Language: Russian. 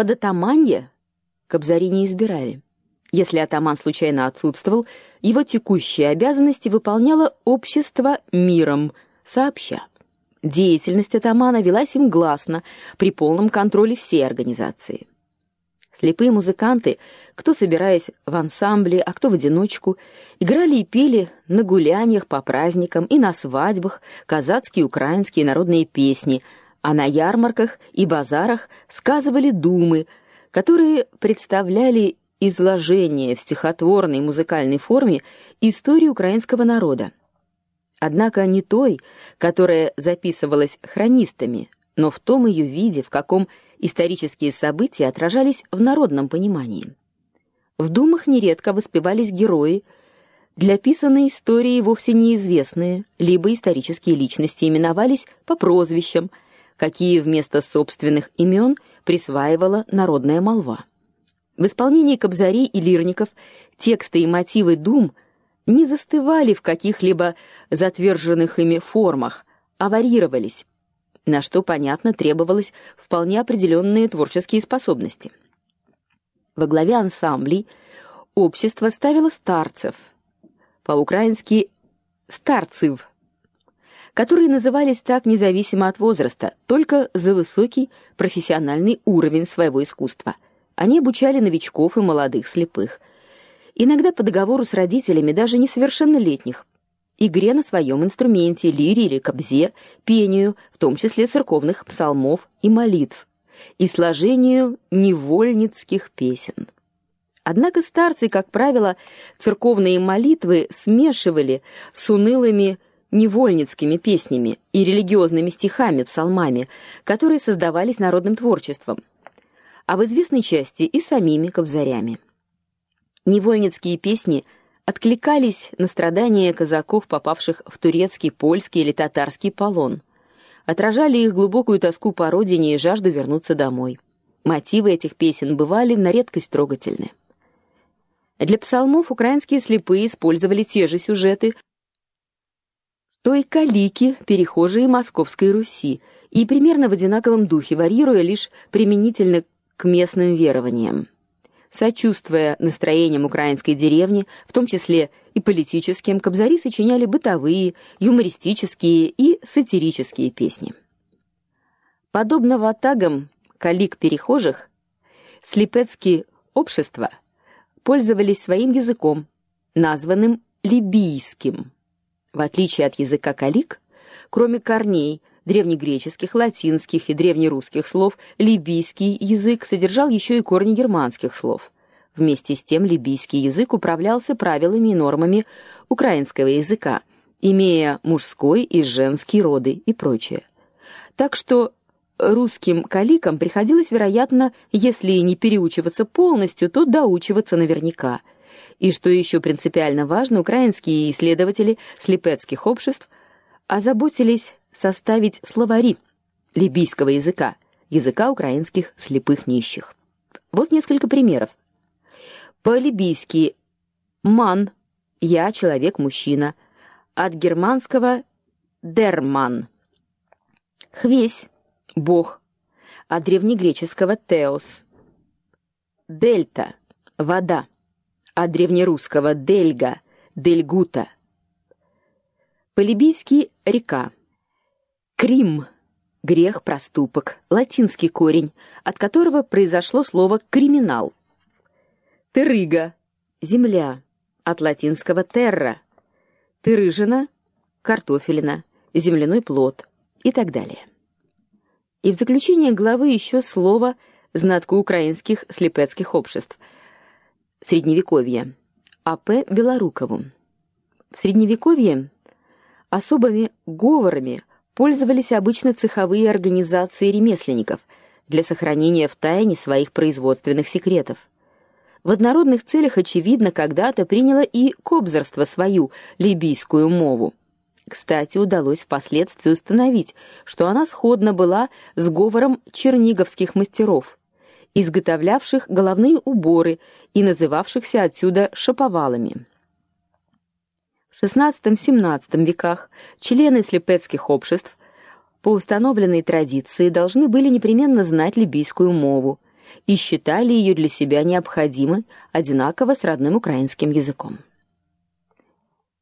Под атаманье кобзари не избирали. Если атаман случайно отсутствовал, его текущие обязанности выполняло общество миром, сообща. Деятельность атамана велась им гласно, при полном контроле всей организации. Слепые музыканты, кто собираясь в ансамбле, а кто в одиночку, играли и пели на гуляниях по праздникам и на свадьбах казацкие украинские народные песни, а на ярмарках и базарах сказывали думы, которые представляли изложение в стихотворной музыкальной форме истории украинского народа. Однако не той, которая записывалась хронистами, но в том ее виде, в каком исторические события отражались в народном понимании. В думах нередко воспевались герои, для писанной истории вовсе неизвестные, либо исторические личности именовались по прозвищам, какие вместо собственных имен присваивала народная молва. В исполнении кобзарей и лирников тексты и мотивы дум не застывали в каких-либо затверженных ими формах, а варьировались, на что, понятно, требовалось вполне определенные творческие способности. Во главе ансамблей общество ставило старцев, по-украински старцев, которые назывались так независимо от возраста, только за высокий профессиональный уровень своего искусства. Они обучали новичков и молодых слепых, иногда по договору с родителями даже несовершеннолетних, игре на своем инструменте, лире или кобзе, пению, в том числе церковных псалмов и молитв, и сложению невольницких песен. Однако старцы, как правило, церковные молитвы смешивали с унылыми невольницкими песнями и религиозными стихами, псалмами, которые создавались народным творчеством, а в известной части и самими кобзарями. Невольницкие песни – откликались на страдания казаков, попавших в турецкий, польский или татарский полон, отражали их глубокую тоску по родине и жажду вернуться домой. Мотивы этих песен бывали на редкость трогательны. Для псалмов украинские слепые использовали те же сюжеты, что и калики, перехожие Московской Руси, и примерно в одинаковом духе, варьируя лишь применительно к местным верованиям сочувствуя настроениям украинской деревни, в том числе и политическим, кобзари сочиняли бытовые, юмористические и сатирические песни. Подобно ватагам калик перехожих, слепецкие общества пользовались своим языком, названным либийским. В отличие от языка калик, кроме корней древнегреческих, латинских и древнерусских слов, либийский язык содержал еще и корни германских слов. Вместе с тем либийский язык управлялся правилами и нормами украинского языка, имея мужской и женский роды и прочее. Так что русским каликам приходилось, вероятно, если не переучиваться полностью, то доучиваться наверняка. И что еще принципиально важно, украинские исследователи слепецких обществ озаботились составить словари либийского языка, языка украинских слепых нищих. Вот несколько примеров. По-либийски ман я человек-мужчина, от германского дерман. Хвесь бог, от древнегреческого теос. Дельта вода, от древнерусского дельга, дельгута. По-либийски река. Крим грех, проступок, латинский корень, от которого произошло слово криминал. Терыга земля, от латинского terra. Тырыжина картофелина, земляной плод и так далее. И в заключение главы еще слово знатку украинских слепецких обществ. Средневековье. А.П. Белорукову. В средневековье особыми говорами пользовались обычно цеховые организации ремесленников для сохранения в тайне своих производственных секретов. В однородных целях очевидно когда-то приняло и кобзарство свою либийскую мову. Кстати, удалось впоследствии установить, что она сходна была с говором черниговских мастеров, изготовлявших головные уборы и называвшихся отсюда шаповалами. В XVI-XVII веках члены слепецких обществ по установленной традиции должны были непременно знать либийскую мову, и считали ее для себя необходимой, одинаково с родным украинским языком.